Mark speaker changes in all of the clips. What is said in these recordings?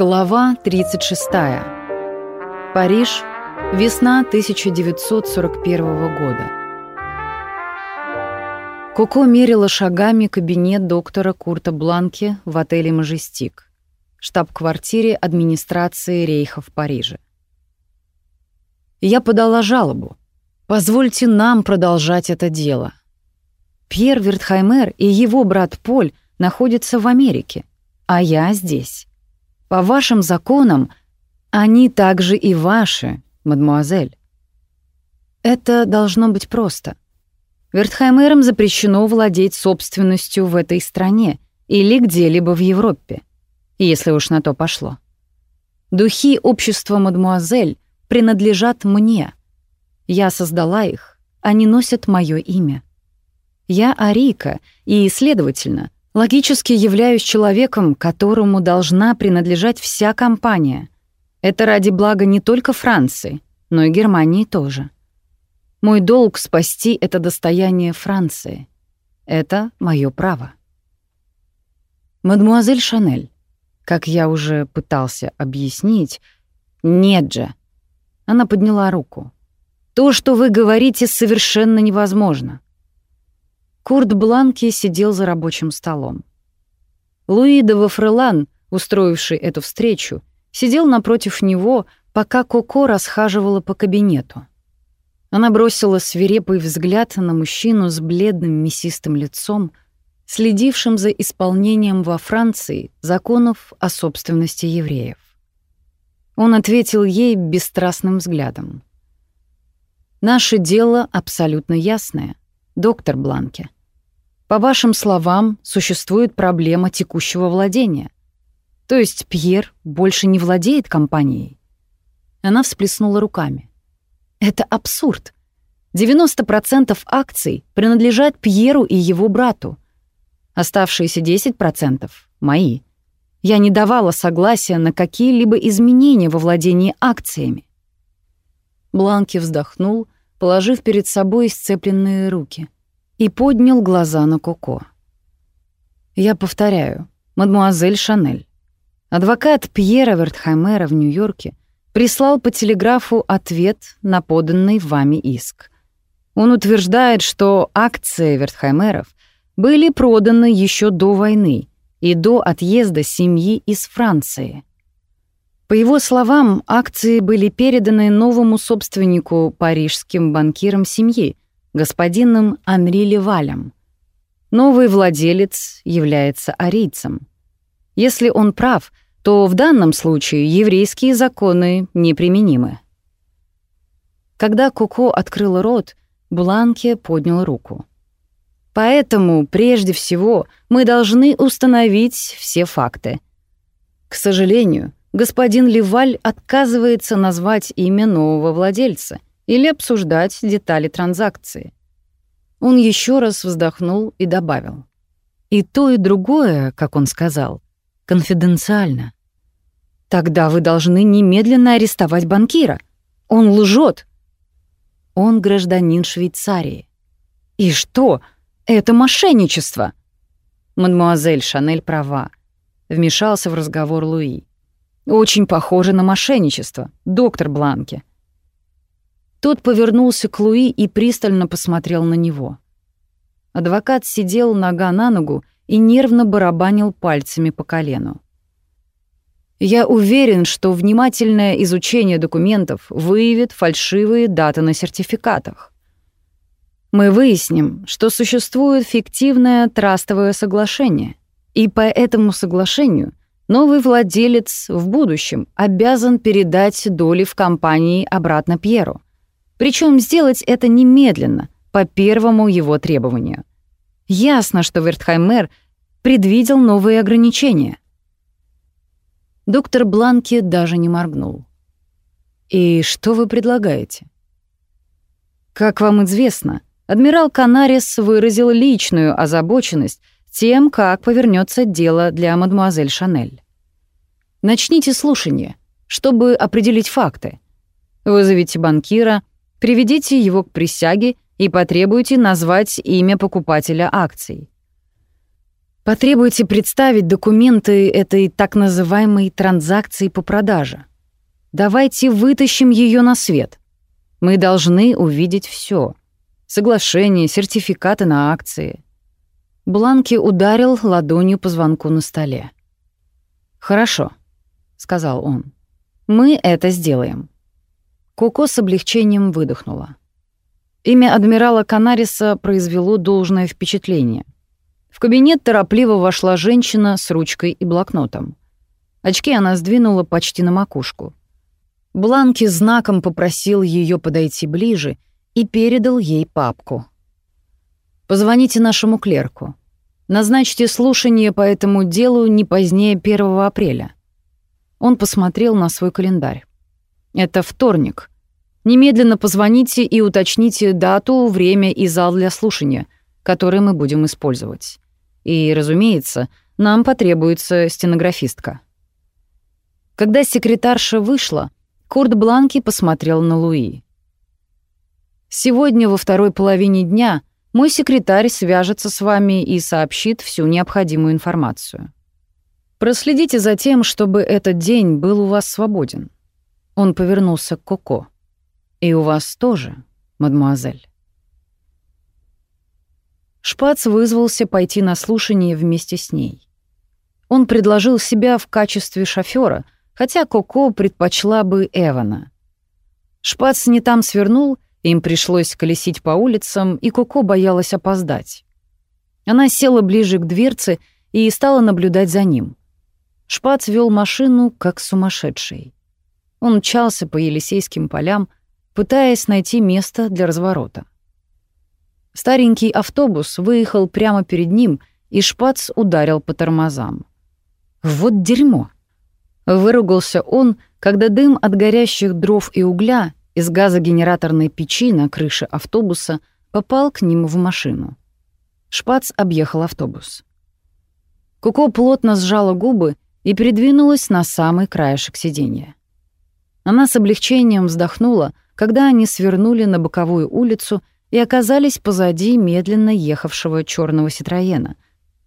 Speaker 1: Глава 36. Париж. Весна 1941 года. Коко мерила шагами кабинет доктора Курта Бланки в отеле «Мажестик», штаб-квартире администрации Рейха в Париже. Я подала жалобу. Позвольте нам продолжать это дело. Пьер Вертхаймер и его брат Поль находятся в Америке, а я здесь. По вашим законам они также и ваши, мадмуазель. Это должно быть просто. Вертхаймерам запрещено владеть собственностью в этой стране или где-либо в Европе, если уж на то пошло. Духи общества мадмуазель принадлежат мне. Я создала их, они носят мое имя. Я Арика, и, следовательно, логически являюсь человеком, которому должна принадлежать вся компания. Это ради блага не только Франции, но и Германии тоже. Мой долг — спасти это достояние Франции. Это мое право. Мадмуазель Шанель, как я уже пытался объяснить, нет же. Она подняла руку. То, что вы говорите, совершенно невозможно. Курт Бланки сидел за рабочим столом. Луи де Вафрелан, устроивший эту встречу, сидел напротив него, пока Коко расхаживала по кабинету. Она бросила свирепый взгляд на мужчину с бледным мясистым лицом, следившим за исполнением во Франции законов о собственности евреев. Он ответил ей бесстрастным взглядом. «Наше дело абсолютно ясное, доктор Бланке. По вашим словам, существует проблема текущего владения. То есть Пьер больше не владеет компанией?» Она всплеснула руками. Это абсурд. 90% акций принадлежат Пьеру и его брату. Оставшиеся 10% — мои. Я не давала согласия на какие-либо изменения во владении акциями. Бланки вздохнул, положив перед собой сцепленные руки, и поднял глаза на Коко. Я повторяю, мадмуазель Шанель. Адвокат Пьера Вертхаймера в Нью-Йорке прислал по телеграфу ответ на поданный вами иск. Он утверждает, что акции Вертхаймеров были проданы еще до войны и до отъезда семьи из Франции. По его словам, акции были переданы новому собственнику парижским банкирам семьи, господином Анри Левалем. Новый владелец является арийцем. Если он прав — то в данном случае еврейские законы неприменимы. Когда Коко открыл рот, Бланке поднял руку. Поэтому, прежде всего, мы должны установить все факты. К сожалению, господин Леваль отказывается назвать имя нового владельца или обсуждать детали транзакции. Он еще раз вздохнул и добавил. И то, и другое, как он сказал, конфиденциально. Тогда вы должны немедленно арестовать банкира. Он лжет. Он гражданин Швейцарии. И что? Это мошенничество. Мадмуазель Шанель права. Вмешался в разговор Луи. Очень похоже на мошенничество, доктор Бланки. Тот повернулся к Луи и пристально посмотрел на него. Адвокат сидел нога на ногу и нервно барабанил пальцами по колену. Я уверен, что внимательное изучение документов выявит фальшивые даты на сертификатах. Мы выясним, что существует фиктивное трастовое соглашение, и по этому соглашению новый владелец в будущем обязан передать доли в компании обратно Пьеру. Причем сделать это немедленно, по первому его требованию. Ясно, что Вертхаймер предвидел новые ограничения. Доктор Бланки даже не моргнул. «И что вы предлагаете?» «Как вам известно, адмирал Канарис выразил личную озабоченность тем, как повернется дело для мадемуазель Шанель. Начните слушание, чтобы определить факты. Вызовите банкира, приведите его к присяге и потребуйте назвать имя покупателя акций. Потребуйте представить документы этой так называемой транзакции по продаже. Давайте вытащим ее на свет. Мы должны увидеть все: Соглашения, сертификаты на акции. Бланки ударил ладонью по звонку на столе. «Хорошо», — сказал он. «Мы это сделаем». Коко с облегчением выдохнула. Имя адмирала Канариса произвело должное впечатление. В кабинет торопливо вошла женщина с ручкой и блокнотом. Очки она сдвинула почти на макушку. Бланки знаком попросил ее подойти ближе и передал ей папку. «Позвоните нашему клерку. Назначьте слушание по этому делу не позднее 1 апреля». Он посмотрел на свой календарь. «Это вторник. Немедленно позвоните и уточните дату, время и зал для слушания, который мы будем использовать. И, разумеется, нам потребуется стенографистка». Когда секретарша вышла, Курт Бланки посмотрел на Луи. «Сегодня во второй половине дня мой секретарь свяжется с вами и сообщит всю необходимую информацию. Проследите за тем, чтобы этот день был у вас свободен». Он повернулся к Коко. «И у вас тоже, мадемуазель». Шпац вызвался пойти на слушание вместе с ней. Он предложил себя в качестве шофера — хотя Коко предпочла бы Эвана. Шпац не там свернул, им пришлось колесить по улицам, и Коко боялась опоздать. Она села ближе к дверце и стала наблюдать за ним. Шпац вел машину, как сумасшедший. Он мчался по Елисейским полям, пытаясь найти место для разворота. Старенький автобус выехал прямо перед ним, и Шпац ударил по тормозам. «Вот дерьмо!» Выругался он, когда дым от горящих дров и угля из газогенераторной печи на крыше автобуса попал к ним в машину. Шпац объехал автобус. Куко плотно сжала губы и передвинулась на самый краешек сиденья. Она с облегчением вздохнула, когда они свернули на боковую улицу и оказались позади медленно ехавшего черного Ситроена,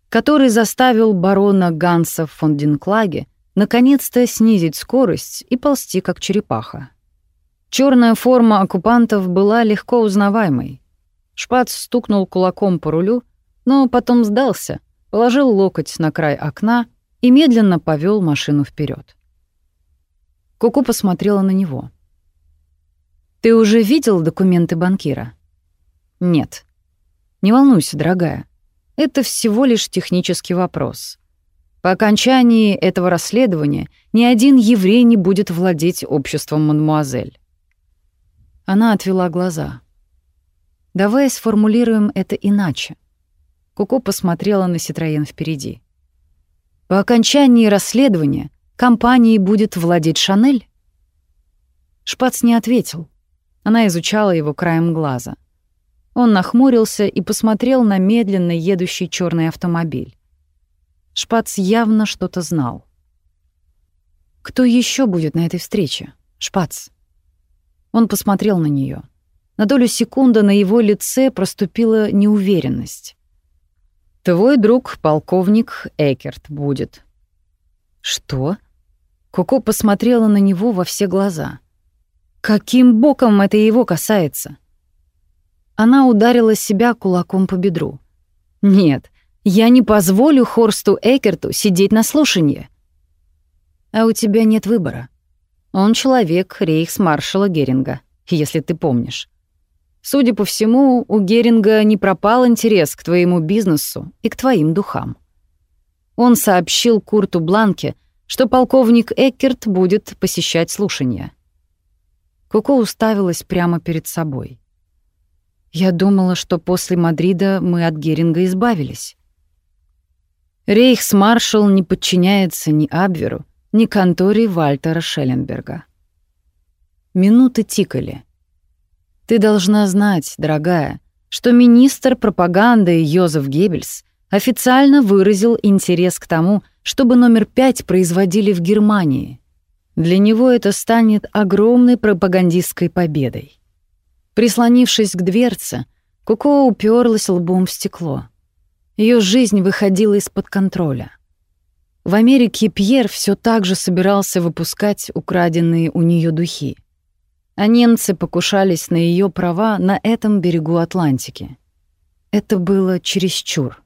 Speaker 1: который заставил барона Ганса фон Динклаге наконец-то снизить скорость и ползти как черепаха. Черная форма оккупантов была легко узнаваемой. Шпац стукнул кулаком по рулю, но потом сдался, положил локоть на край окна и медленно повел машину вперед. Куку посмотрела на него. «Ты уже видел документы банкира?» «Нет». «Не волнуйся, дорогая. Это всего лишь технический вопрос. По окончании этого расследования ни один еврей не будет владеть обществом мадмуазель. Она отвела глаза. «Давай сформулируем это иначе». Куко посмотрела на Ситроен впереди. «По окончании расследования компанией будет владеть Шанель?» Шпац не ответил. Она изучала его краем глаза. Он нахмурился и посмотрел на медленно едущий черный автомобиль. Шпац явно что-то знал. «Кто еще будет на этой встрече? Шпац?» Он посмотрел на нее. На долю секунды на его лице проступила неуверенность. «Твой друг, полковник Экерт, будет». «Что?» Коко посмотрела на него во все глаза. «Каким боком это его касается?» Она ударила себя кулаком по бедру. «Нет, я не позволю Хорсту Экерту сидеть на слушании. А у тебя нет выбора. Он человек рейхсмаршала Геринга, если ты помнишь. Судя по всему, у Геринга не пропал интерес к твоему бизнесу и к твоим духам. Он сообщил Курту Бланке, что полковник Эккерт будет посещать слушания. Коко уставилась прямо перед собой. Я думала, что после Мадрида мы от Геринга избавились. Рейхсмаршал не подчиняется ни Абверу, ни конторе Вальтера Шелленберга. Минуты тикали. Ты должна знать, дорогая, что министр пропаганды Йозеф Геббельс официально выразил интерес к тому, чтобы номер пять производили в Германии. Для него это станет огромной пропагандистской победой. Прислонившись к дверце, Куко уперлась лбом в стекло. Ее жизнь выходила из-под контроля. В Америке Пьер все так же собирался выпускать украденные у нее духи. А немцы покушались на ее права на этом берегу Атлантики. Это было чересчур.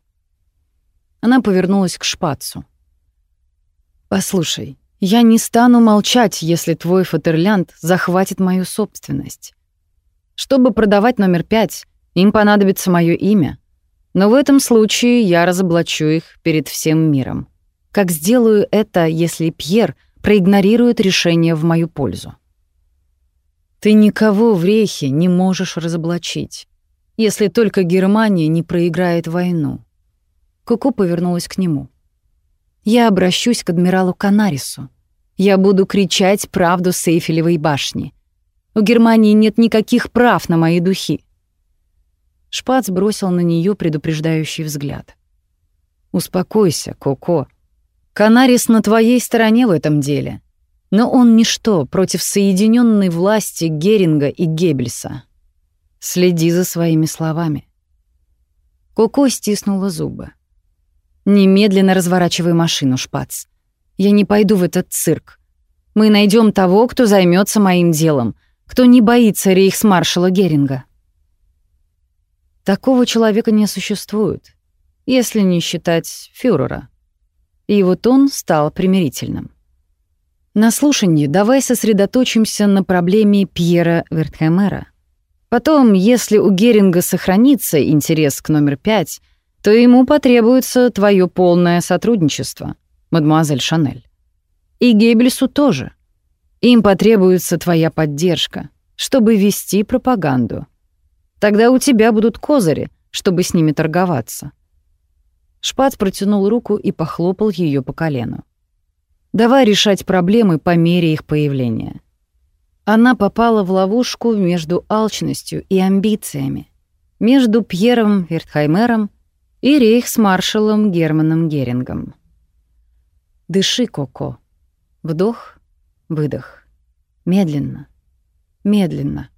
Speaker 1: Она повернулась к шпацу. «Послушай, я не стану молчать, если твой Фатерлянд захватит мою собственность. Чтобы продавать номер пять, им понадобится мое имя. Но в этом случае я разоблачу их перед всем миром. Как сделаю это, если Пьер проигнорирует решение в мою пользу? Ты никого в Рейхе не можешь разоблачить, если только Германия не проиграет войну. Куку повернулась к нему. Я обращусь к адмиралу Канарису. Я буду кричать правду с Эйфелевой башни. У Германии нет никаких прав на мои духи. Шпац бросил на нее предупреждающий взгляд. «Успокойся, Коко. Канарис на твоей стороне в этом деле. Но он ничто против соединенной власти Геринга и Геббельса. Следи за своими словами». Коко стиснула зубы. «Немедленно разворачивай машину, Шпац. Я не пойду в этот цирк. Мы найдем того, кто займется моим делом, кто не боится рейхсмаршала Геринга». Такого человека не существует, если не считать фюрера. И вот он стал примирительным. На слушании давай сосредоточимся на проблеме Пьера Вертхемера. Потом, если у Геринга сохранится интерес к номер пять, то ему потребуется твое полное сотрудничество, мадемуазель Шанель. И Геббельсу тоже. Им потребуется твоя поддержка, чтобы вести пропаганду. Тогда у тебя будут козыри, чтобы с ними торговаться. Шпац протянул руку и похлопал ее по колену. Давай решать проблемы по мере их появления. Она попала в ловушку между алчностью и амбициями, между Пьером Вертхаймером и рейхсмаршалом Германом Герингом. Дыши, Коко. Вдох, выдох. Медленно, медленно.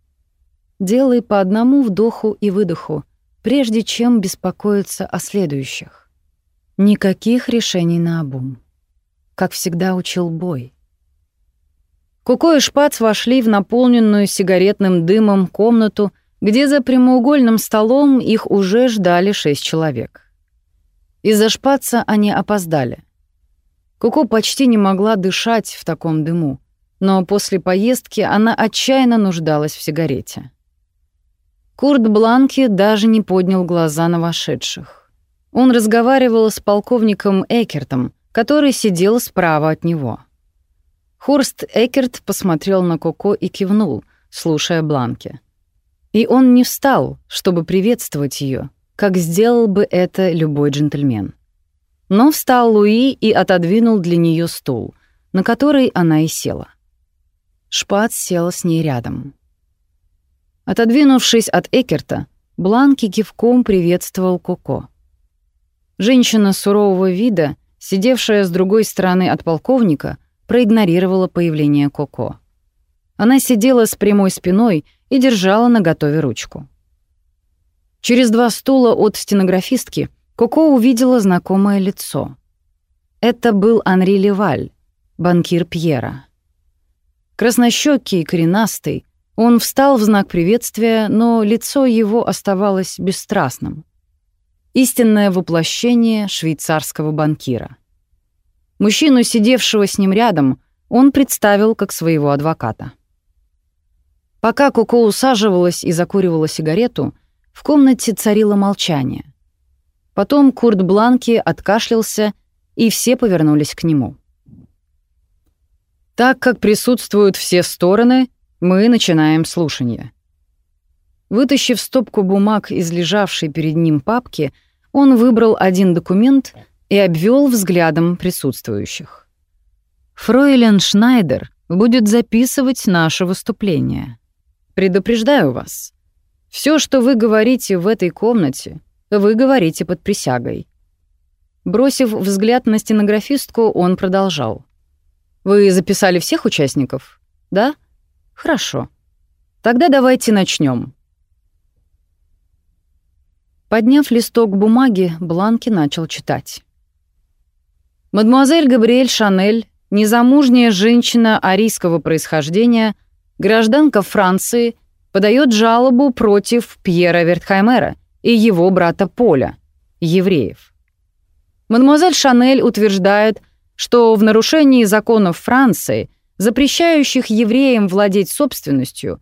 Speaker 1: Делай по одному вдоху и выдоху, прежде чем беспокоиться о следующих. Никаких решений на обум. Как всегда учил бой. Куко и Шпац вошли в наполненную сигаретным дымом комнату, где за прямоугольным столом их уже ждали шесть человек. Из-за Шпаца они опоздали. Куко почти не могла дышать в таком дыму, но после поездки она отчаянно нуждалась в сигарете. Курт Бланки даже не поднял глаза на вошедших. Он разговаривал с полковником Экертом, который сидел справа от него. Хорст Экерт посмотрел на Коко и кивнул, слушая Бланки. И он не встал, чтобы приветствовать ее, как сделал бы это любой джентльмен. Но встал Луи и отодвинул для нее стул, на который она и села. Шпац села с ней рядом. Отодвинувшись от Экерта, Бланки кивком приветствовал Коко. Женщина сурового вида, сидевшая с другой стороны от полковника, проигнорировала появление Коко. Она сидела с прямой спиной и держала наготове ручку. Через два стула от стенографистки Коко увидела знакомое лицо. Это был Анри Леваль, банкир Пьера. Краснощёкий, коренастый, он встал в знак приветствия, но лицо его оставалось бесстрастным. Истинное воплощение швейцарского банкира. Мужчину, сидевшего с ним рядом, он представил как своего адвоката. Пока Коко усаживалась и закуривала сигарету, в комнате царило молчание. Потом Курт Бланки откашлялся, и все повернулись к нему. Так как присутствуют все стороны, мы начинаем слушание. Вытащив стопку бумаг из лежавшей перед ним папки, он выбрал один документ и обвел взглядом присутствующих. Фройлен Шнайдер будет записывать наше выступление. Предупреждаю вас. Все, что вы говорите в этой комнате, вы говорите под присягой. Бросив взгляд на стенографистку, он продолжал. Вы записали всех участников? Да? Хорошо. Тогда давайте начнем. Подняв листок бумаги, Бланки начал читать. Мадемуазель Габриэль Шанель, незамужняя женщина арийского происхождения, гражданка Франции, подает жалобу против Пьера Вертхаймера и его брата Поля, евреев. Мадемуазель Шанель утверждает, что в нарушении законов Франции, запрещающих евреям владеть собственностью,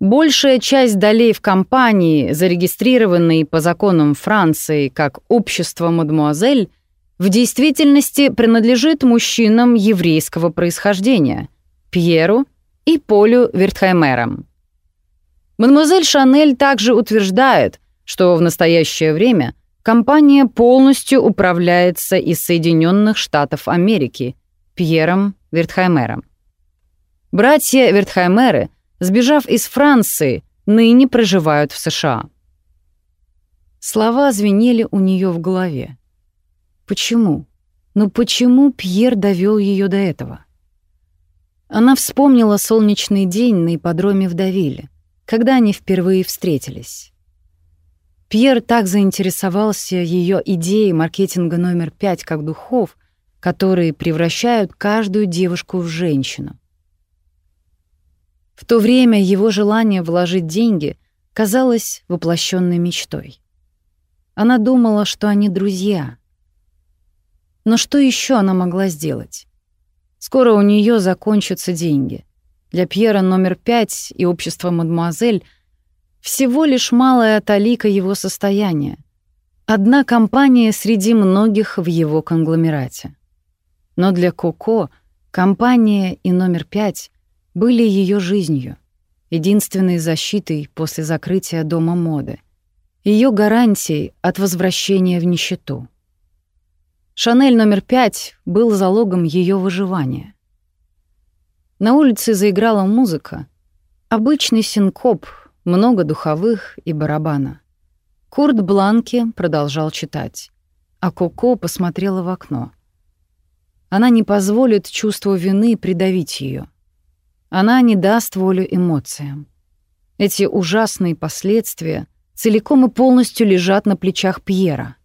Speaker 1: большая часть долей в компании, зарегистрированной по законам Франции как «Общество Мадемуазель», в действительности принадлежит мужчинам еврейского происхождения — Пьеру и Полю Вертхаймерам. Мадемуазель Шанель также утверждает, что в настоящее время компания полностью управляется из Соединенных Штатов Америки Пьером Вертхаймером. Братья Вертхаймеры, сбежав из Франции, ныне проживают в США. Слова звенели у нее в голове. Почему? Ну почему Пьер довел ее до этого? Она вспомнила солнечный день на ипподроме в Давиле, когда они впервые встретились. Пьер так заинтересовался ее идеей маркетинга номер пять как духов, которые превращают каждую девушку в женщину. В то время его желание вложить деньги казалось воплощенной мечтой. Она думала, что они друзья — но что еще она могла сделать? Скоро у нее закончатся деньги. Для Пьера номер пять и общества «Мадемуазель» всего лишь малая талика его состояния. Одна компания среди многих в его конгломерате. Но для Коко компания и номер пять были ее жизнью, единственной защитой после закрытия дома моды, ее гарантией от возвращения в нищету. Шанель номер пять был залогом ее выживания. На улице заиграла музыка. Обычный синкоп, много духовых и барабана. Курт Бланки продолжал читать, а Коко посмотрела в окно. Она не позволит чувству вины придавить ее. Она не даст волю эмоциям. Эти ужасные последствия целиком и полностью лежат на плечах Пьера —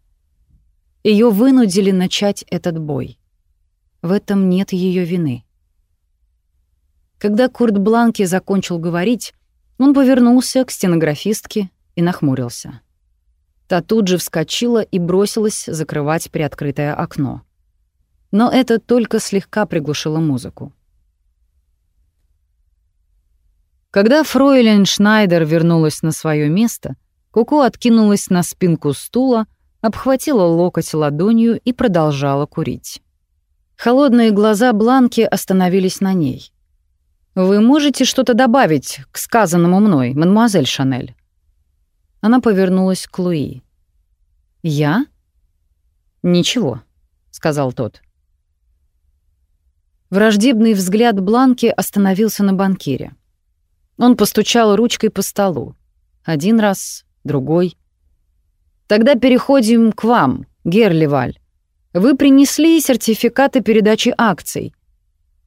Speaker 1: ее вынудили начать этот бой. В этом нет ее вины. Когда Курт Бланки закончил говорить, он повернулся к стенографистке и нахмурился. Та тут же вскочила и бросилась закрывать приоткрытое окно. Но это только слегка приглушило музыку. Когда Фройлен Шнайдер вернулась на свое место, Куку откинулась на спинку стула, обхватила локоть ладонью и продолжала курить. Холодные глаза Бланки остановились на ней. «Вы можете что-то добавить к сказанному мной, мадемуазель Шанель?» Она повернулась к Луи. «Я?» «Ничего», — сказал тот. Враждебный взгляд Бланки остановился на банкире. Он постучал ручкой по столу. Один раз, другой. Тогда переходим к вам, Герлеваль. Вы принесли сертификаты передачи акций?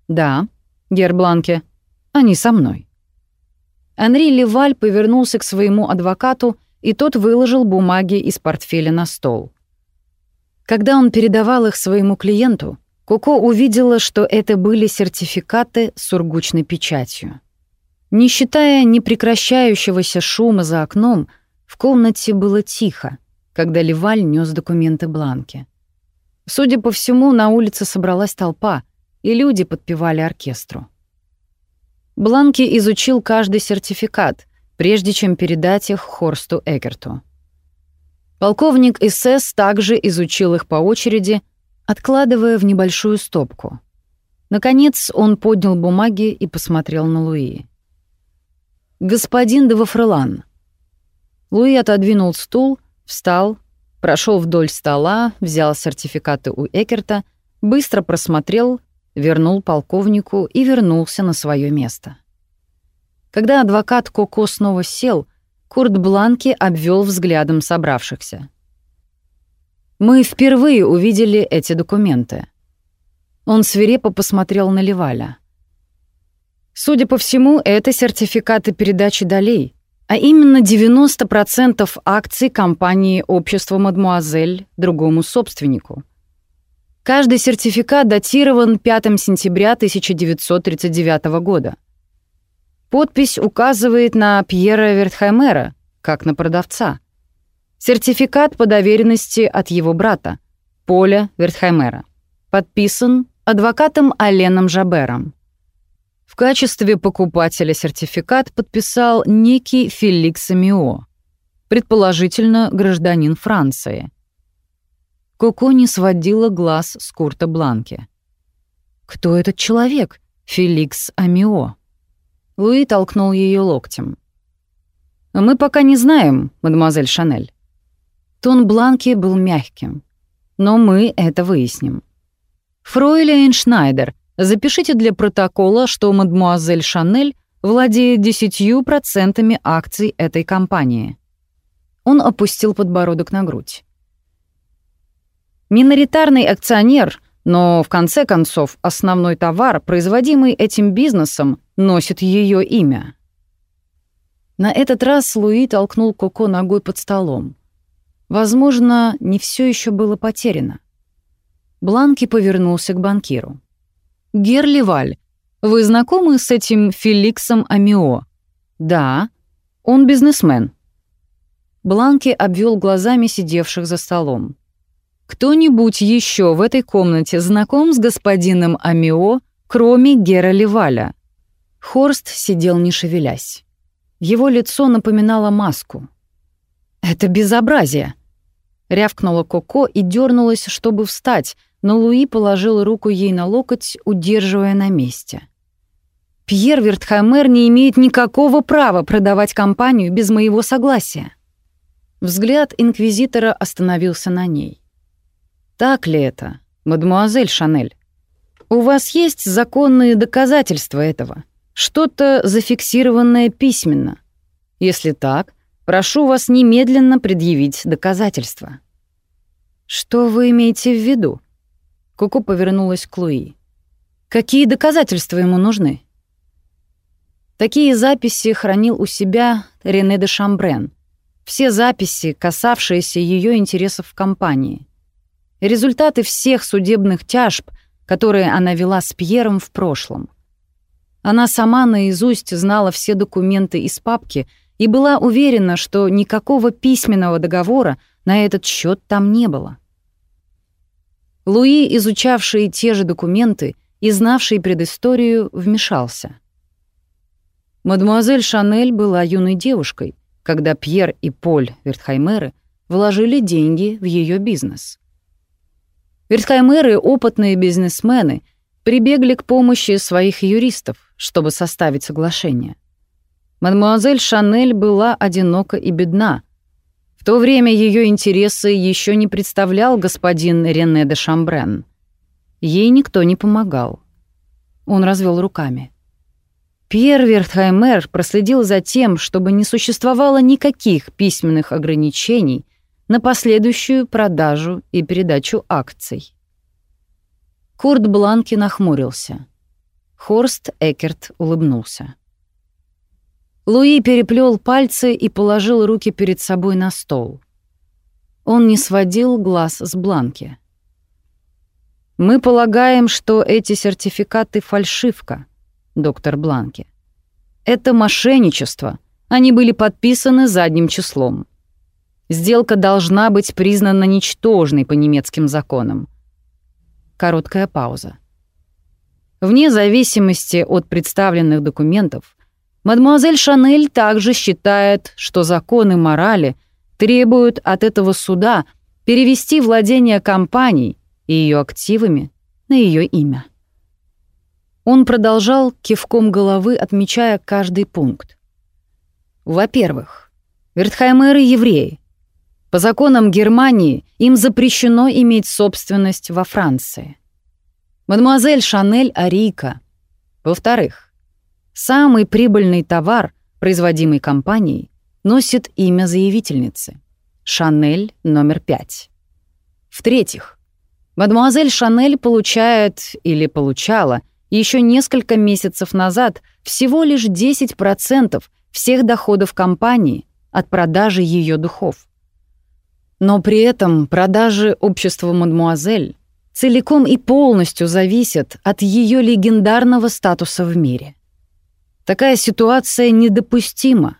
Speaker 1: Да, Гербланке. Они со мной. Анри Леваль повернулся к своему адвокату, и тот выложил бумаги из портфеля на стол. Когда он передавал их своему клиенту, Коко увидела, что это были сертификаты с сургучной печатью. Не считая непрекращающегося шума за окном, в комнате было тихо, когда Леваль нес документы Бланки. Судя по всему, на улице собралась толпа, и люди подпевали оркестру. Бланки изучил каждый сертификат, прежде чем передать их Хорсту Эгерту. Полковник СС также изучил их по очереди, откладывая в небольшую стопку. Наконец он поднял бумаги и посмотрел на Луи. «Господин де Вафрелан». Луи отодвинул стул Встал, прошел вдоль стола, взял сертификаты у Экерта, быстро просмотрел, вернул полковнику и вернулся на свое место. Когда адвокат Коко снова сел, Курт Бланки обвел взглядом собравшихся. «Мы впервые увидели эти документы». Он свирепо посмотрел на Леваля. «Судя по всему, это сертификаты передачи долей, а именно 90% акций компании «Общество Мадмуазель» другому собственнику. Каждый сертификат датирован 5 сентября 1939 года. Подпись указывает на Пьера Вертхаймера, как на продавца. Сертификат по доверенности от его брата, Поля Вертхаймера. Подписан адвокатом Аленом Жабером. В качестве покупателя сертификат подписал некий Феликс Амио, предположительно гражданин Франции. Коко не сводила глаз с Курта Бланки. «Кто этот человек? Феликс Амио?» Луи толкнул ее локтем. «Мы пока не знаем, мадемуазель Шанель». Тон Бланки был мягким. «Но мы это выясним». «Фройлейн Шнайдер, Запишите для протокола, что мадмуазель Шанель владеет десятью процентами акций этой компании. Он опустил подбородок на грудь. Миноритарный акционер, но в конце концов основной товар, производимый этим бизнесом, носит ее имя. На этот раз Луи толкнул Коко ногой под столом. Возможно, не все еще было потеряно. Бланки повернулся к банкиру. Герливаль, вы знакомы с этим Феликсом Амио? Да, он бизнесмен. Бланки обвел глазами сидевших за столом. Кто-нибудь еще в этой комнате знаком с господином Амио, кроме Гера Ливаля? Хорст сидел не шевелясь. Его лицо напоминало маску. «Это безобразие!» Рявкнула Коко и дернулась, чтобы встать, но Луи положил руку ей на локоть, удерживая на месте. «Пьер Вертхаймер не имеет никакого права продавать компанию без моего согласия». Взгляд инквизитора остановился на ней. «Так ли это, мадемуазель Шанель? У вас есть законные доказательства этого? Что-то зафиксированное письменно? Если так, прошу вас немедленно предъявить доказательства». «Что вы имеете в виду?» Коко повернулась к Луи. «Какие доказательства ему нужны?» Такие записи хранил у себя Рене де Шамбрен. Все записи, касавшиеся ее интересов в компании. Результаты всех судебных тяжб, которые она вела с Пьером в прошлом. Она сама наизусть знала все документы из папки и была уверена, что никакого письменного договора на этот счет там не было. Луи, изучавший те же документы и знавший предысторию, вмешался. Мадемуазель Шанель была юной девушкой, когда Пьер и Поль Вертхаймеры вложили деньги в ее бизнес. Вертхаймеры, опытные бизнесмены, прибегли к помощи своих юристов, чтобы составить соглашение. Мадемуазель Шанель была одинока и бедна — то время ее интересы еще не представлял господин Рене де Шамбрен. Ей никто не помогал. Он развел руками. Пьер Вертхаймер проследил за тем, чтобы не существовало никаких письменных ограничений на последующую продажу и передачу акций. Курт Бланки нахмурился. Хорст Экерт улыбнулся. Луи переплел пальцы и положил руки перед собой на стол. Он не сводил глаз с бланки. «Мы полагаем, что эти сертификаты — фальшивка, доктор Бланки. Это мошенничество. Они были подписаны задним числом. Сделка должна быть признана ничтожной по немецким законам». Короткая пауза. Вне зависимости от представленных документов — Мадемуазель Шанель также считает, что законы морали требуют от этого суда перевести владение компанией и ее активами на ее имя. Он продолжал кивком головы, отмечая каждый пункт. Во-первых, Вертхаймеры — евреи. По законам Германии им запрещено иметь собственность во Франции. Мадемуазель Шанель — арийка. Во-вторых, Самый прибыльный товар, производимый компанией, носит имя заявительницы — Шанель номер пять. В-третьих, мадемуазель Шанель получает или получала еще несколько месяцев назад всего лишь 10% всех доходов компании от продажи ее духов. Но при этом продажи общества «Мадмуазель» целиком и полностью зависят от ее легендарного статуса в мире. Такая ситуация недопустима.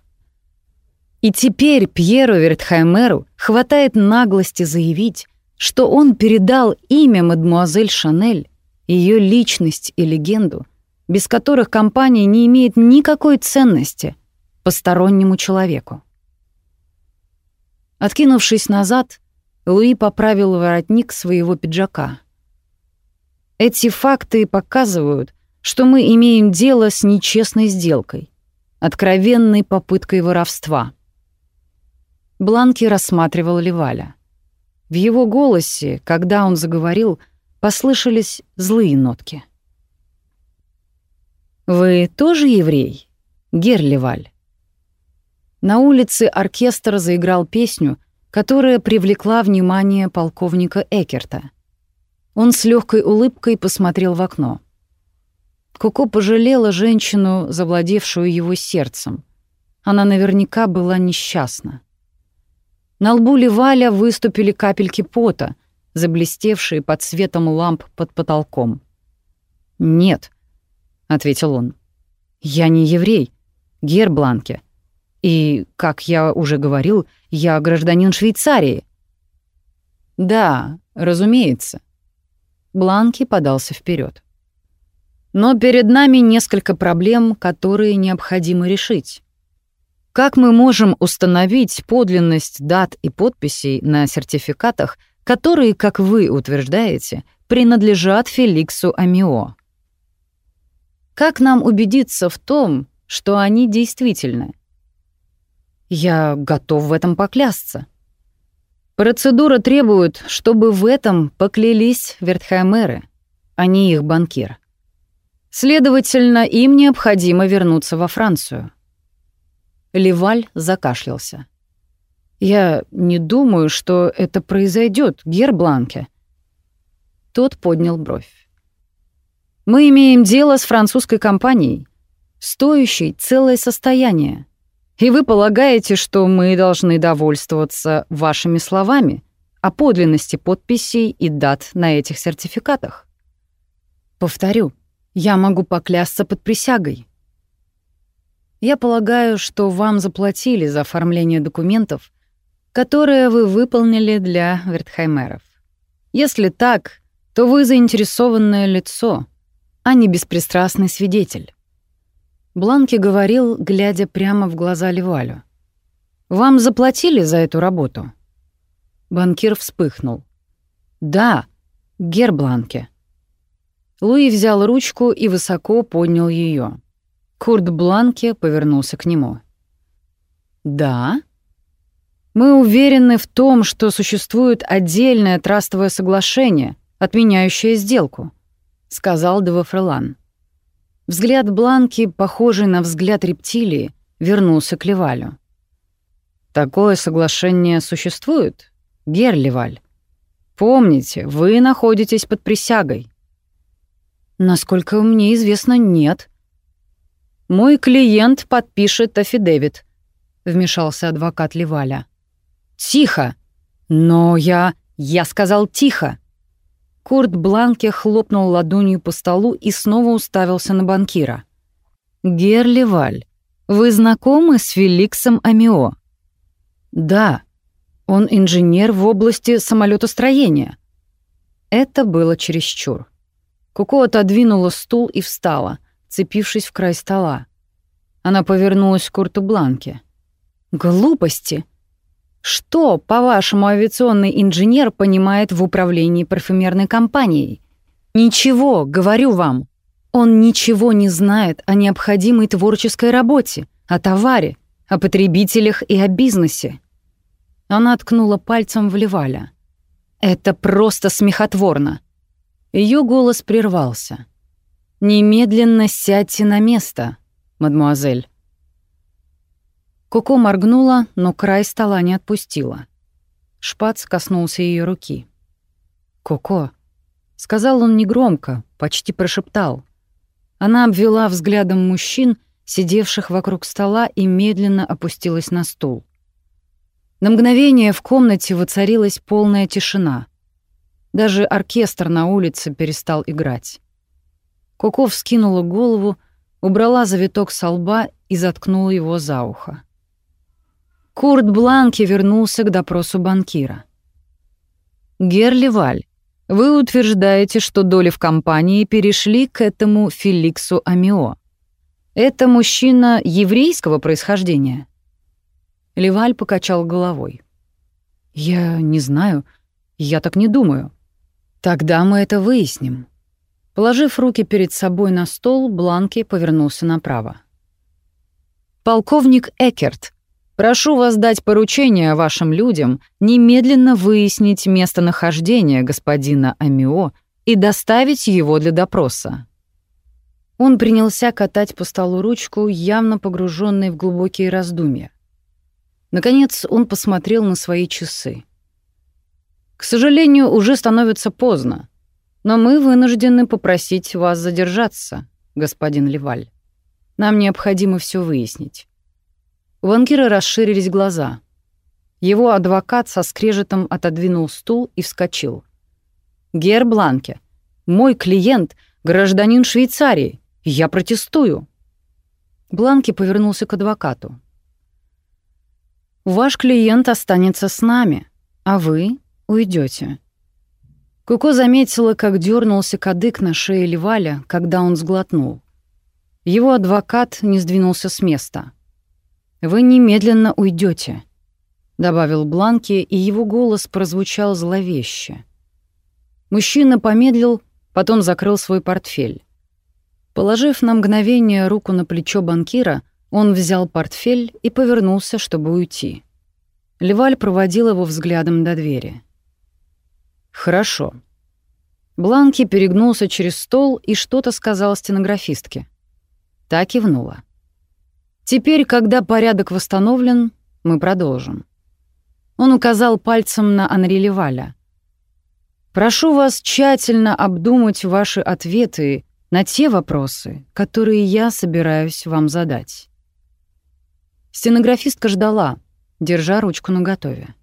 Speaker 1: И теперь Пьеру Вертхаймеру хватает наглости заявить, что он передал имя мадмуазель Шанель, ее личность и легенду, без которых компания не имеет никакой ценности постороннему человеку. Откинувшись назад, Луи поправил воротник своего пиджака. Эти факты показывают, что мы имеем дело с нечестной сделкой, откровенной попыткой воровства. Бланки рассматривал Леваля. В его голосе, когда он заговорил, послышались злые нотки. «Вы тоже еврей, Герлеваль?» На улице оркестр заиграл песню, которая привлекла внимание полковника Экерта. Он с легкой улыбкой посмотрел в окно. Коко пожалела женщину, завладевшую его сердцем. Она наверняка была несчастна. На лбу Леваля выступили капельки пота, заблестевшие под светом ламп под потолком. «Нет», — ответил он, — «я не еврей, Гербланке. И, как я уже говорил, я гражданин Швейцарии. Да, разумеется. Бланки подался вперед. Но перед нами несколько проблем, которые необходимо решить. Как мы можем установить подлинность дат и подписей на сертификатах, которые, как вы утверждаете, принадлежат Феликсу Амио? Как нам убедиться в том, что они действительны? Я готов в этом поклясться. Процедура требует, чтобы в этом поклялись Вертхаймеры, а не их банкир. Следовательно, им необходимо вернуться во Францию. Леваль закашлялся. «Я не думаю, что это произойдет, Гербланке». Тот поднял бровь. «Мы имеем дело с французской компанией, стоящей целое состояние. И вы полагаете, что мы должны довольствоваться вашими словами о подлинности подписей и дат на этих сертификатах? Повторю, я могу поклясться под присягой. Я полагаю, что вам заплатили за оформление документов, которые вы выполнили для Вертхаймеров. Если так, то вы заинтересованное лицо, а не беспристрастный свидетель. Бланки говорил, глядя прямо в глаза Левалю. «Вам заплатили за эту работу?» Банкир вспыхнул. «Да, гер Бланке». Луи взял ручку и высоко поднял ее. Курт Бланке повернулся к нему. «Да?» «Мы уверены в том, что существует отдельное трастовое соглашение, отменяющее сделку», — сказал Девафрелан. Взгляд Бланки, похожий на взгляд рептилии, вернулся к Левалю. «Такое соглашение существует, Герлеваль? Помните, вы находитесь под присягой». «Насколько мне известно, нет». «Мой клиент подпишет афидевит», — вмешался адвокат Леваля. «Тихо! Но я... Я сказал тихо!» Курт Бланке хлопнул ладонью по столу и снова уставился на банкира. «Герли Валь, вы знакомы с Феликсом Амио?» «Да, он инженер в области самолетостроения». Это было чересчур. Куко отодвинула стул и встала, цепившись в край стола. Она повернулась к Курту Бланке. «Глупости!» Что, по-вашему, авиационный инженер понимает в управлении парфюмерной компанией? Ничего, говорю вам. Он ничего не знает о необходимой творческой работе, о товаре, о потребителях и о бизнесе. Она ткнула пальцем в Леваля. Это просто смехотворно. Ее голос прервался. «Немедленно сядьте на место, мадмуазель». Коко моргнула, но край стола не отпустила. Шпац коснулся ее руки. «Коко», — сказал он негромко, почти прошептал. Она обвела взглядом мужчин сидевших вокруг стола, и медленно опустилась на стул. На мгновение в комнате воцарилась полная тишина. Даже оркестр на улице перестал играть. Коко вскинула голову, убрала завиток со лба и заткнула его за ухо. Курт Бланки вернулся к допросу банкира. «Герли Валь, вы утверждаете, что доли в компании перешли к этому Феликсу Амио. Это мужчина еврейского происхождения?» Леваль покачал головой. «Я не знаю. Я так не думаю. Тогда мы это выясним». Положив руки перед собой на стол, Бланки повернулся направо. «Полковник Экерт, прошу вас дать поручение вашим людям немедленно выяснить местонахождение господина Амио и доставить его для допроса». Он принялся катать по столу ручку, явно погруженный в глубокие раздумья. Наконец он посмотрел на свои часы. «К сожалению, уже становится поздно, но мы вынуждены попросить вас задержаться, господин Леваль. Нам необходимо все выяснить». У банкира расширились глаза. Его адвокат со скрежетом отодвинул стул и вскочил. «Гер Бланке, мой клиент — гражданин Швейцарии. Я протестую». Бланки повернулся к адвокату. Ваш клиент останется с нами, а вы уйдете. Куко заметила, как дернулся кадык на шее Леваля, когда он сглотнул. Его адвокат не сдвинулся с места. «Вы немедленно уйдете, добавил Бланки, и его голос прозвучал зловеще. Мужчина помедлил, потом закрыл свой портфель. Положив на мгновение руку на плечо банкира, он взял портфель и повернулся, чтобы уйти. Леваль проводил его взглядом до двери. «Хорошо». Бланки перегнулся через стол и что-то сказал стенографистке. Так кивнула. «Теперь, когда порядок восстановлен, мы продолжим». Он указал пальцем на Анри Леваля. «Прошу вас тщательно обдумать ваши ответы на те вопросы, которые я собираюсь вам задать». Стенографистка ждала, держа ручку наготове.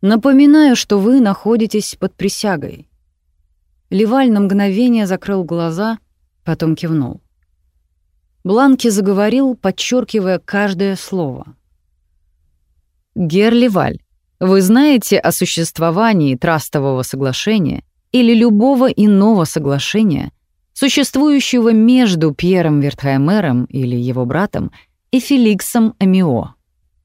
Speaker 1: «Напоминаю, что вы находитесь под присягой». Леваль на мгновение закрыл глаза, потом кивнул. Бланки заговорил, подчеркивая каждое слово. «Гер Леваль, вы знаете о существовании трастового соглашения или любого иного соглашения, существующего между Пьером Вертхаймером или его братом и Феликсом Амио,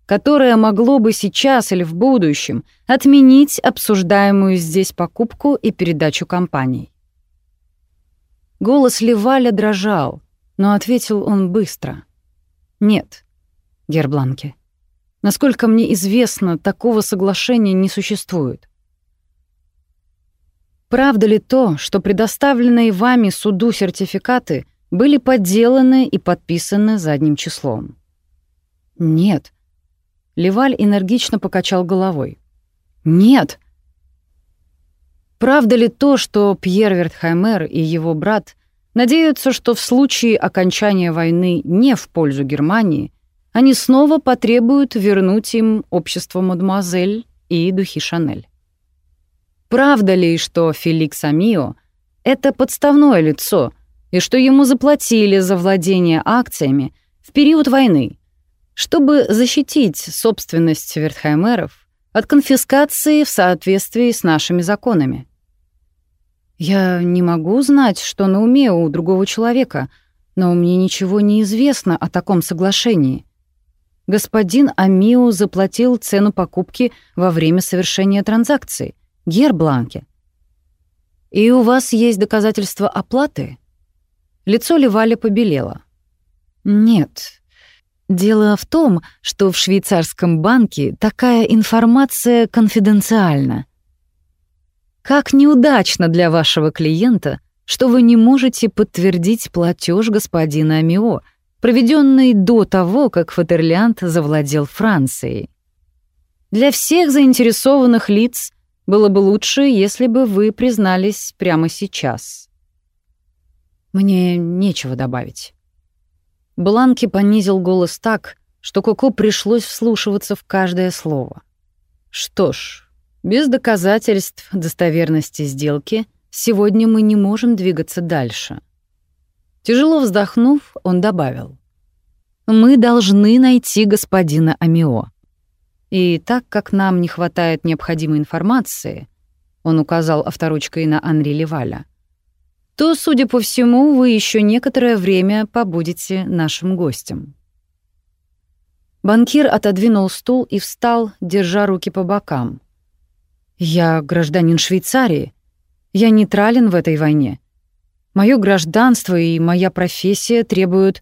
Speaker 1: которое могло бы сейчас или в будущем отменить обсуждаемую здесь покупку и передачу компаний. Голос Леваля дрожал, но ответил он быстро. «Нет, Гербланке. Насколько мне известно, такого соглашения не существует. Правда ли то, что предоставленные вами суду сертификаты — были подделаны и подписаны задним числом. «Нет». Леваль энергично покачал головой. «Нет». Правда ли то, что Пьер Вертхаймер и его брат надеются, что в случае окончания войны не в пользу Германии, они снова потребуют вернуть им общество мадемуазель и духи Шанель? Правда ли, что Феликс Амио — это подставное лицо — и что ему заплатили за владение акциями в период войны, чтобы защитить собственность Вертхаймеров от конфискации в соответствии с нашими законами. Я не могу знать, что на уме у другого человека, но мне ничего не известно о таком соглашении. Господин Амио заплатил цену покупки во время совершения транзакции. Гербланке. И у вас есть доказательства оплаты? Лицо Левали побелело. «Нет. Дело в том, что в швейцарском банке такая информация конфиденциальна. Как неудачно для вашего клиента, что вы не можете подтвердить платеж господина Амио, проведенный до того, как Фатерлиант завладел Францией. Для всех заинтересованных лиц было бы лучше, если бы вы признались прямо сейчас. Мне нечего добавить. Бланки понизил голос так, что Коко пришлось вслушиваться в каждое слово. Что ж, без доказательств достоверности сделки сегодня мы не можем двигаться дальше. Тяжело вздохнув, он добавил. «Мы должны найти господина Амио. И так как нам не хватает необходимой информации, он указал авторучкой на Анри Леваля, то, судя по всему, вы еще некоторое время побудете нашим гостем. Банкир отодвинул стул и встал, держа руки по бокам. «Я гражданин Швейцарии. Я нейтрален в этой войне. Моё гражданство и моя профессия требуют...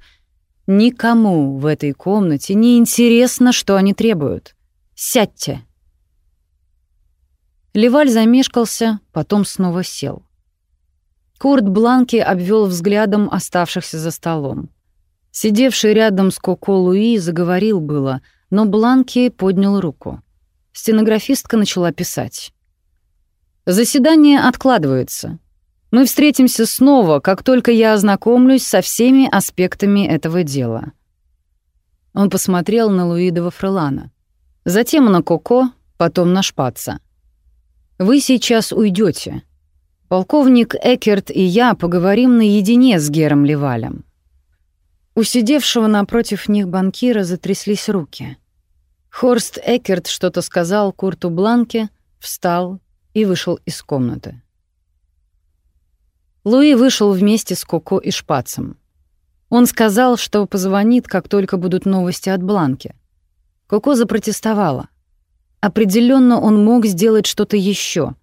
Speaker 1: Никому в этой комнате не интересно, что они требуют. Сядьте». Леваль замешкался, потом снова сел. Курт Бланки обвел взглядом оставшихся за столом. Сидевший рядом с Коко Луи заговорил было, но Бланки поднял руку. Стенографистка начала писать. «Заседание откладывается. Мы встретимся снова, как только я ознакомлюсь со всеми аспектами этого дела». Он посмотрел на Луидова Фрелана. Затем на Коко, потом на Шпаца. «Вы сейчас уйдете. Полковник Экерт и я поговорим наедине с Гером Левалем». У сидевшего напротив них банкира затряслись руки. Хорст Экерт что-то сказал Курту Бланке, встал и вышел из комнаты. Луи вышел вместе с Коко и Шпацем. Он сказал, что позвонит, как только будут новости от Бланки. Коко запротестовала. Определенно он мог сделать что-то еще,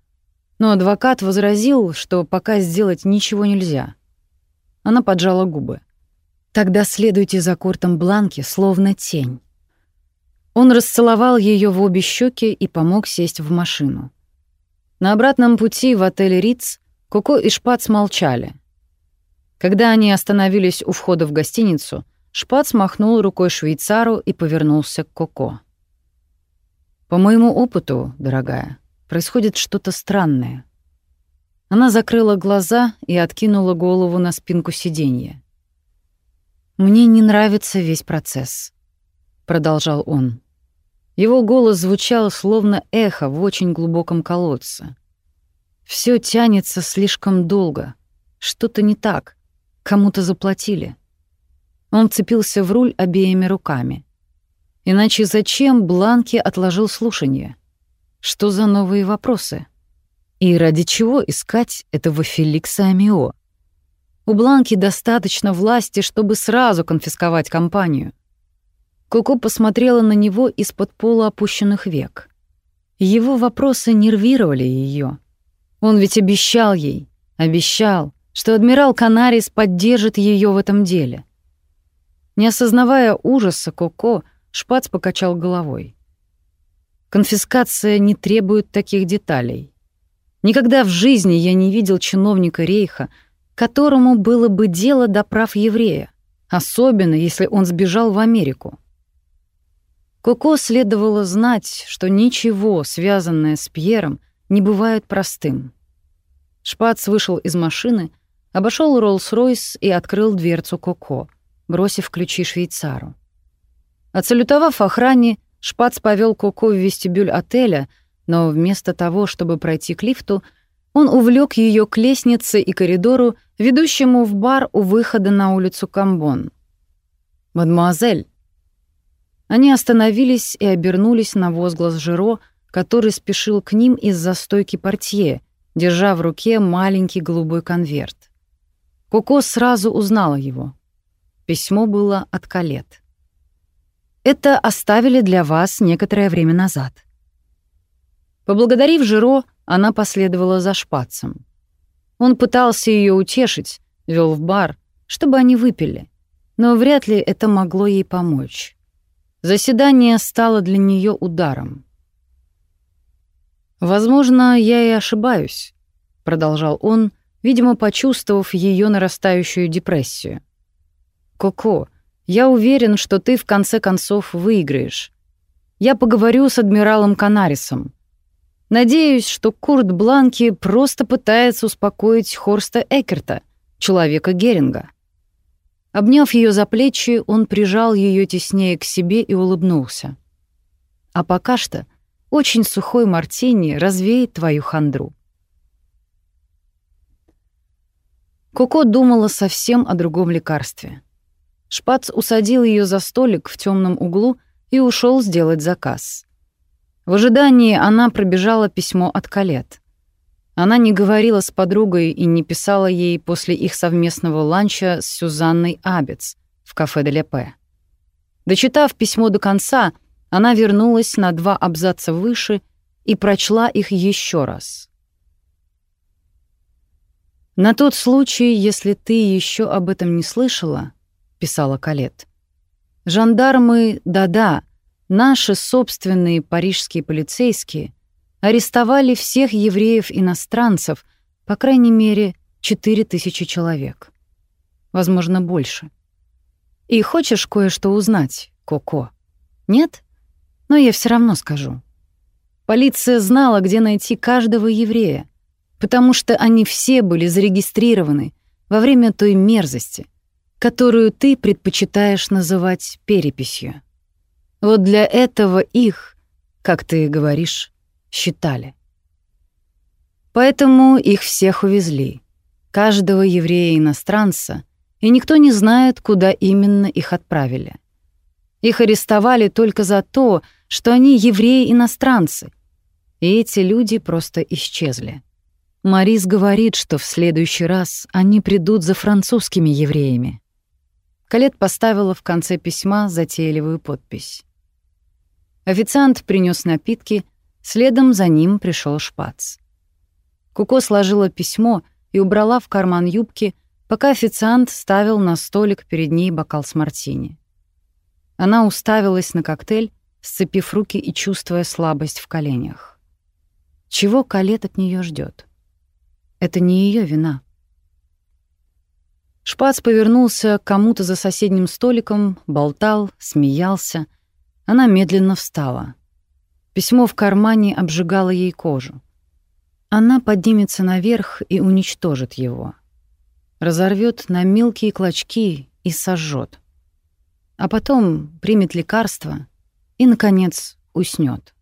Speaker 1: но адвокат возразил, что пока сделать ничего нельзя. Она поджала губы. «Тогда следуйте за Куртом Бланки, словно тень». Он расцеловал ее в обе щеки и помог сесть в машину. На обратном пути в отель «Риц» Коко и Шпац молчали. Когда они остановились у входа в гостиницу, Шпац махнул рукой швейцару и повернулся к Коко. «По моему опыту, дорогая, происходит что-то странное. Она закрыла глаза и откинула голову на спинку сиденья. «Мне не нравится весь процесс», — продолжал он. Его голос звучал словно эхо в очень глубоком колодце. Все тянется слишком долго. Что-то не так. Кому-то заплатили. Он вцепился в руль обеими руками. Иначе зачем Бланки отложил слушание? Что за новые вопросы? И ради чего искать этого Феликса Амио? У Бланки достаточно власти, чтобы сразу конфисковать компанию. Коко посмотрела на него из-под полуопущенных век. Его вопросы нервировали ее. Он ведь обещал ей, обещал, что адмирал Канарис поддержит ее в этом деле. Не осознавая ужаса Коко, Шпац покачал головой. Конфискация не требует таких деталей. Никогда в жизни я не видел чиновника Рейха, которому было бы дело до прав еврея, особенно если он сбежал в Америку. Коко следовало знать, что ничего, связанное с Пьером, не бывает простым. Шпац вышел из машины, обошел Роллс-Ройс и открыл дверцу Коко, бросив ключи швейцару. Отсалютовав охране, Шпац повел Коко в вестибюль отеля, но вместо того, чтобы пройти к лифту, он увлек ее к лестнице и коридору, ведущему в бар у выхода на улицу Камбон. «Мадемуазель!» Они остановились и обернулись на возглас Жиро, который спешил к ним из-за стойки портье, держа в руке маленький голубой конверт. Коко сразу узнала его. Письмо было от Калет. Это оставили для вас некоторое время назад». Поблагодарив Жиро, она последовала за шпацем. Он пытался ее утешить, вел в бар, чтобы они выпили, но вряд ли это могло ей помочь. Заседание стало для нее ударом. «Возможно, я и ошибаюсь», — продолжал он, видимо, почувствовав ее нарастающую депрессию. «Коко, я уверен, что ты в конце концов выиграешь. Я поговорю с адмиралом Канарисом. Надеюсь, что Курт Бланки просто пытается успокоить Хорста Экерта, человека Геринга. Обняв ее за плечи, он прижал ее теснее к себе и улыбнулся. «А пока что очень сухой мартини развеет твою хандру». Коко думала совсем о другом лекарстве. Шпац усадил ее за столик в темном углу и ушел сделать заказ. В ожидании она пробежала письмо от Калет. Она не говорила с подругой и не писала ей после их совместного ланча с Сюзанной Абец в кафе де Лепе. Дочитав письмо до конца, она вернулась на два абзаца выше и прочла их еще раз. «На тот случай, если ты еще об этом не слышала», — писала Калет, «жандармы, да-да, наши собственные парижские полицейские — арестовали всех евреев-иностранцев, по крайней мере, 4000 человек. Возможно, больше. И хочешь кое-что узнать, Коко? Нет? Но я все равно скажу. Полиция знала, где найти каждого еврея, потому что они все были зарегистрированы во время той мерзости, которую ты предпочитаешь называть переписью. Вот для этого их, как ты говоришь, считали. Поэтому их всех увезли, каждого еврея-иностранца, и никто не знает, куда именно их отправили. Их арестовали только за то, что они евреи-иностранцы, и эти люди просто исчезли. Марис говорит, что в следующий раз они придут за французскими евреями. Калет поставила в конце письма затейливую подпись. Официант принес напитки, Следом за ним пришел шпац. Куко сложила письмо и убрала в карман юбки, пока официант ставил на столик перед ней бокал с мартини. Она уставилась на коктейль, сцепив руки и чувствуя слабость в коленях. Чего Калет от нее ждет? Это не ее вина. Шпац повернулся к кому-то за соседним столиком, болтал, смеялся. Она медленно встала — Письмо в кармане обжигало ей кожу. Она поднимется наверх и уничтожит его. Разорвет на мелкие клочки и сожжет. А потом примет лекарство и, наконец, уснет.